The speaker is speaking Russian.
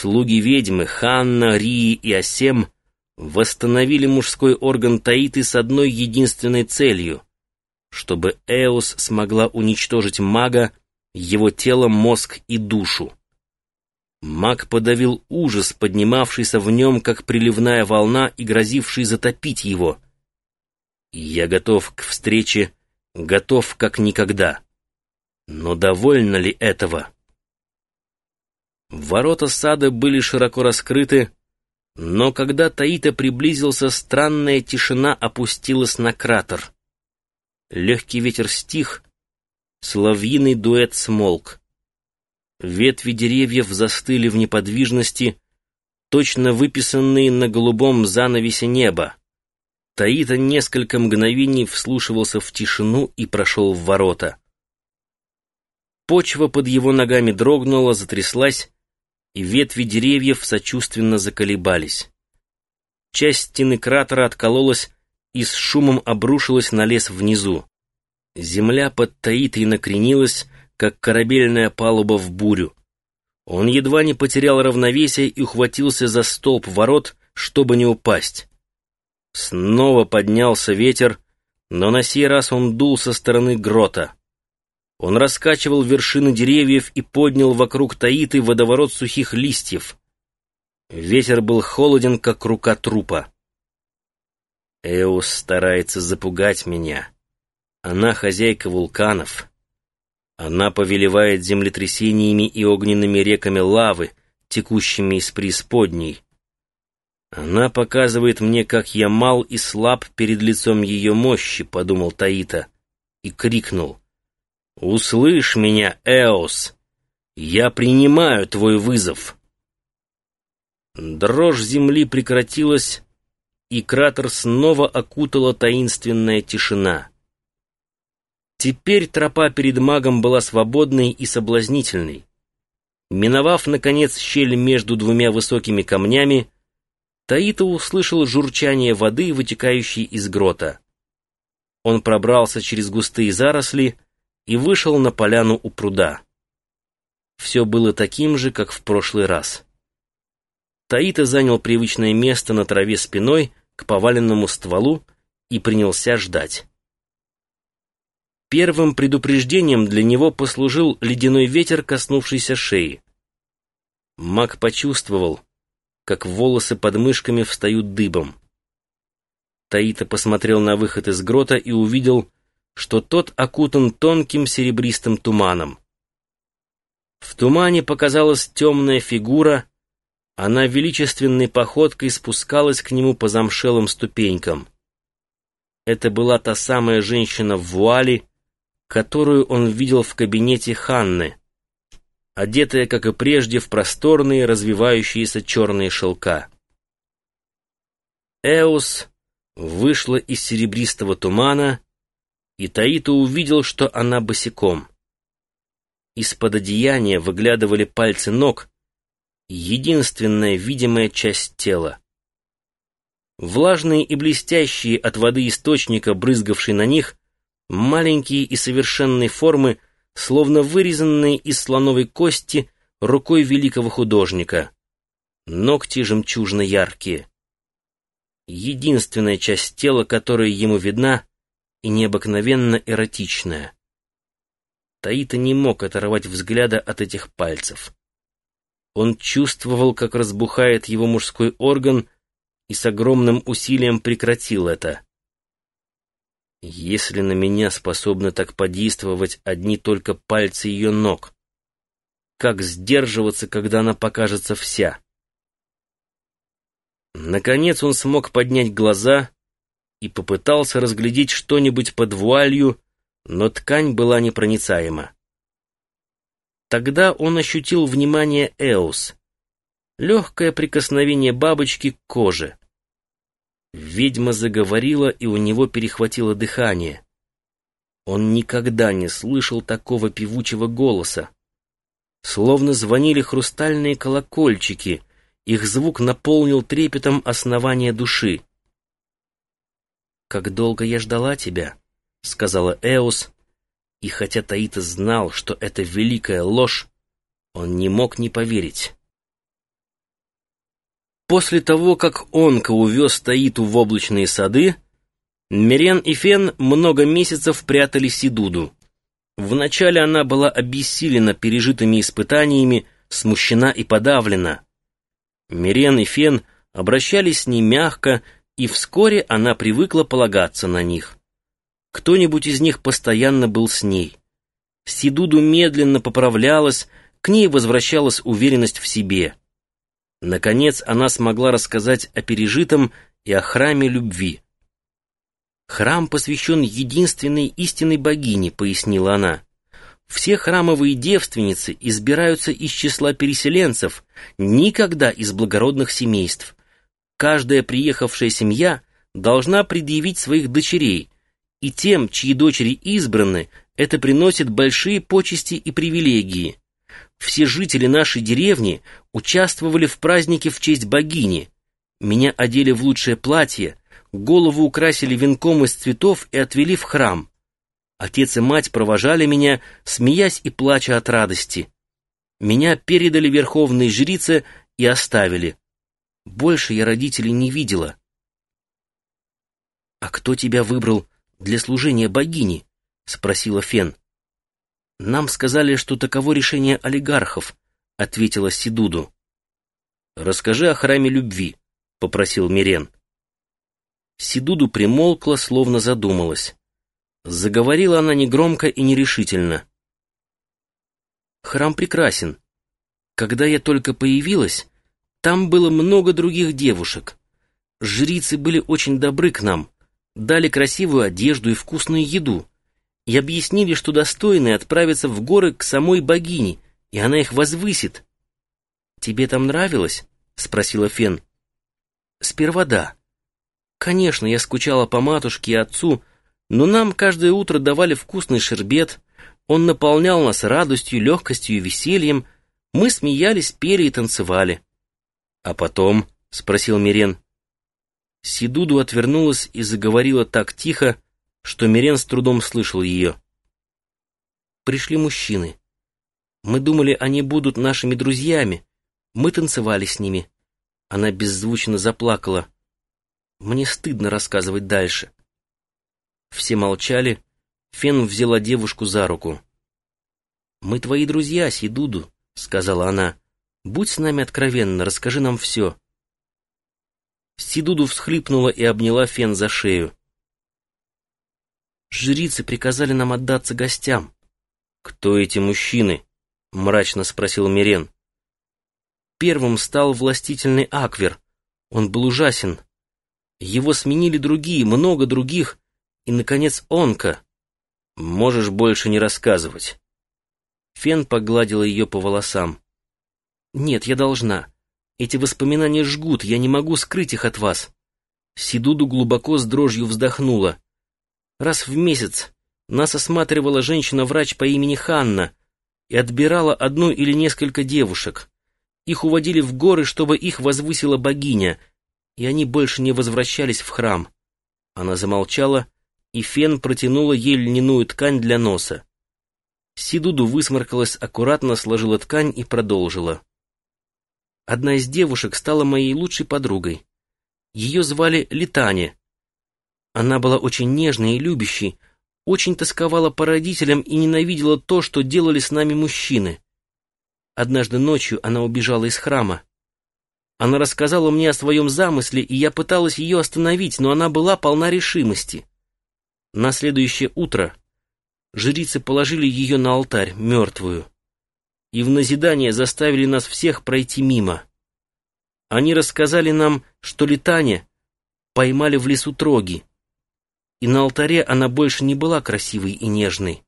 Слуги ведьмы Ханна, Рии и Асем восстановили мужской орган Таиты с одной единственной целью — чтобы Эос смогла уничтожить мага, его тело, мозг и душу. Маг подавил ужас, поднимавшийся в нем, как приливная волна и грозивший затопить его. Я готов к встрече, готов как никогда. Но довольно ли этого? Ворота сада были широко раскрыты, но когда Таита приблизился, странная тишина опустилась на кратер. Легкий ветер стих, соловьиный дуэт смолк. Ветви деревьев застыли в неподвижности, точно выписанные на голубом занавесе неба. Таита несколько мгновений вслушивался в тишину и прошел в ворота. Почва под его ногами дрогнула, затряслась, и ветви деревьев сочувственно заколебались. Часть стены кратера откололась и с шумом обрушилась на лес внизу. Земля под Таитой накренилась, как корабельная палуба в бурю. Он едва не потерял равновесие и ухватился за столб ворот, чтобы не упасть. Снова поднялся ветер, но на сей раз он дул со стороны грота. Он раскачивал вершины деревьев и поднял вокруг Таиты водоворот сухих листьев. Ветер был холоден, как рука трупа. Эус старается запугать меня. Она хозяйка вулканов. Она повелевает землетрясениями и огненными реками лавы, текущими из преисподней. Она показывает мне, как я мал и слаб перед лицом ее мощи, подумал Таита, и крикнул. «Услышь меня, Эос! Я принимаю твой вызов!» Дрожь земли прекратилась, и кратер снова окутала таинственная тишина. Теперь тропа перед магом была свободной и соблазнительной. Миновав, наконец, щель между двумя высокими камнями, Таита услышал журчание воды, вытекающей из грота. Он пробрался через густые заросли и вышел на поляну у пруда. Все было таким же, как в прошлый раз. Таита занял привычное место на траве спиной к поваленному стволу и принялся ждать. Первым предупреждением для него послужил ледяной ветер, коснувшийся шеи. Маг почувствовал, как волосы под мышками встают дыбом. Таита посмотрел на выход из грота и увидел, что тот окутан тонким серебристым туманом. В тумане показалась темная фигура, она величественной походкой спускалась к нему по замшелым ступенькам. Это была та самая женщина в вуале, которую он видел в кабинете Ханны, одетая, как и прежде, в просторные развивающиеся черные шелка. Эус вышла из серебристого тумана, и Таита увидел, что она босиком. Из-под одеяния выглядывали пальцы ног, единственная видимая часть тела. Влажные и блестящие от воды источника, брызгавшие на них, маленькие и совершенной формы, словно вырезанные из слоновой кости рукой великого художника. Ногти жемчужно яркие. Единственная часть тела, которая ему видна, и необыкновенно эротичная. Таита не мог оторвать взгляда от этих пальцев. Он чувствовал, как разбухает его мужской орган, и с огромным усилием прекратил это. Если на меня способны так подействовать одни только пальцы ее ног, как сдерживаться, когда она покажется вся? Наконец он смог поднять глаза и попытался разглядеть что-нибудь под вуалью, но ткань была непроницаема. Тогда он ощутил внимание Эус, легкое прикосновение бабочки к коже. Ведьма заговорила, и у него перехватило дыхание. Он никогда не слышал такого певучего голоса. Словно звонили хрустальные колокольчики, их звук наполнил трепетом основания души. «Как долго я ждала тебя», — сказала Эус, и хотя Таита знал, что это великая ложь, он не мог не поверить. После того, как Онка увез Таиту в облачные сады, Мирен и Фен много месяцев прятали Сидуду. Вначале она была обессилена пережитыми испытаниями, смущена и подавлена. Мирен и Фен обращались с ней мягко, и вскоре она привыкла полагаться на них. Кто-нибудь из них постоянно был с ней. Сидуду медленно поправлялась, к ней возвращалась уверенность в себе. Наконец она смогла рассказать о пережитом и о храме любви. «Храм посвящен единственной истинной богине», — пояснила она. «Все храмовые девственницы избираются из числа переселенцев, никогда из благородных семейств. Каждая приехавшая семья должна предъявить своих дочерей, и тем, чьи дочери избраны, это приносит большие почести и привилегии. Все жители нашей деревни участвовали в празднике в честь богини. Меня одели в лучшее платье, голову украсили венком из цветов и отвели в храм. Отец и мать провожали меня, смеясь и плача от радости. Меня передали верховной жрице и оставили. Больше я родителей не видела. «А кто тебя выбрал для служения богини?» — спросила Фен. «Нам сказали, что таково решение олигархов», — ответила Сидуду. «Расскажи о храме любви», — попросил Мирен. Сидуду примолкла, словно задумалась. Заговорила она негромко и нерешительно. «Храм прекрасен. Когда я только появилась, там было много других девушек. Жрицы были очень добры к нам, дали красивую одежду и вкусную еду и объяснили, что достойные отправятся в горы к самой богине, и она их возвысит. «Тебе там нравилось?» — спросила Фен. «Сперва да. Конечно, я скучала по матушке и отцу, но нам каждое утро давали вкусный шербет, он наполнял нас радостью, легкостью и весельем, мы смеялись, пели и танцевали». «А потом?» — спросил Мирен. Сидуду отвернулась и заговорила так тихо, что Мирен с трудом слышал ее. Пришли мужчины. Мы думали, они будут нашими друзьями. Мы танцевали с ними. Она беззвучно заплакала. Мне стыдно рассказывать дальше. Все молчали. Фен взяла девушку за руку. «Мы твои друзья, Сидуду», — сказала она. «Будь с нами откровенна, расскажи нам все». Сидуду всхлипнула и обняла Фен за шею. Жрицы приказали нам отдаться гостям. «Кто эти мужчины?» — мрачно спросил Мирен. Первым стал властительный Аквер. Он был ужасен. Его сменили другие, много других, и, наконец, Онка. Можешь больше не рассказывать. Фен погладила ее по волосам. «Нет, я должна. Эти воспоминания жгут, я не могу скрыть их от вас». Сидуду глубоко с дрожью вздохнула. Раз в месяц нас осматривала женщина-врач по имени Ханна и отбирала одну или несколько девушек. Их уводили в горы, чтобы их возвысила богиня, и они больше не возвращались в храм. Она замолчала, и Фен протянула ей льняную ткань для носа. Сидуду высморкалась, аккуратно сложила ткань и продолжила. Одна из девушек стала моей лучшей подругой. Ее звали Литане, она была очень нежной и любящей, очень тосковала по родителям и ненавидела то, что делали с нами мужчины. Однажды ночью она убежала из храма. Она рассказала мне о своем замысле, и я пыталась ее остановить, но она была полна решимости. На следующее утро жрицы положили ее на алтарь, мертвую, и в назидание заставили нас всех пройти мимо. Они рассказали нам, что летание поймали в лесу троги, и на алтаре она больше не была красивой и нежной.